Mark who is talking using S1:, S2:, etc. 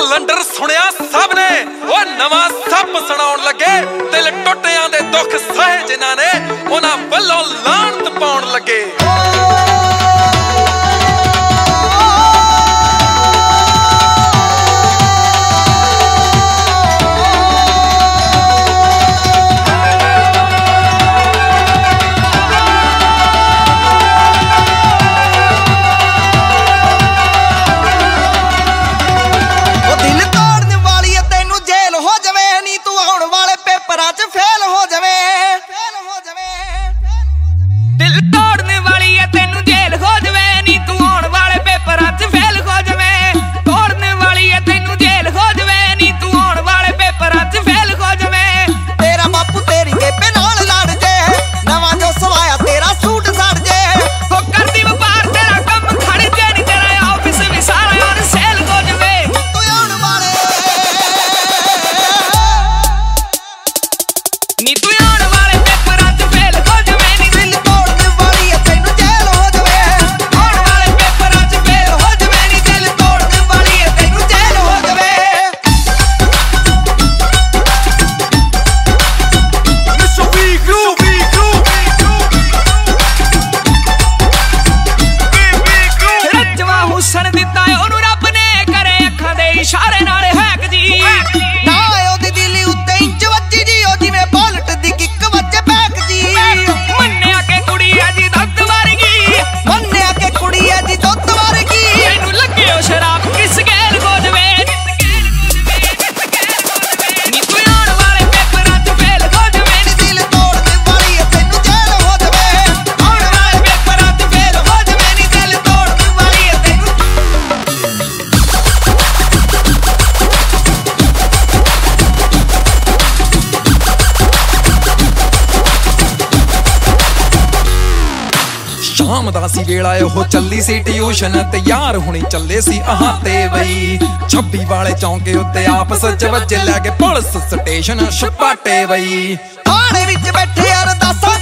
S1: ਉਹ ਲੰਡਰ ਸੁਣਿਆ ਸਭ ਨੇ। ਉਹ ਨਵਾਂ ਸੱਪ ਸੁਣਾਉਣ ਲੱਗੇ। ਦਿਲ ਟੁੱਟਿਆਂ ਦੇ ਦੁੱਖ ਸਹੇ ਜਿਨ੍ਹਾਂ ਨੇ, ਉਹਨਾਂ ਵੱਲੋਂ ਲਾਹਣਤ ਪਾਉਣ ਲੱਗੇ।
S2: 都
S3: 好了。ਦਿੱਤਾ ਉਹਨੂੰ ਰੱਬ ਨੇ ਕਰੇ ਅੱਖਾਂ ਦੇ ਇਸ਼ਾਰੇ ਨਾਲ ਹੈਕ ਜੀ।
S1: ਸ਼ਾਮ ਦਾ ਸੀ ਵੇਲਾ ਉਹ ਚੱਲੀ ਸੀ ਟਿਊਸ਼ਨ ਤੇ ਯਾਰ ਹੁਣੀ ਚੱਲੇ ਸੀ ਆਹਾਤੇ ਬਈ। 26 ਵਾਲੇ ਚੌਂਕੇ ਉੱਤੇ ਆਪਸ ਚ ਵੱਜ ਕੇ ਪੁਲਿਸ ਸਟੇਸ਼ਨ ਛਪਾਟੇ ਬਈ।
S2: ਥਾਣੇ ਵਿੱਚ ਬੈਠੇ ਅਰਦਾਸਾਂ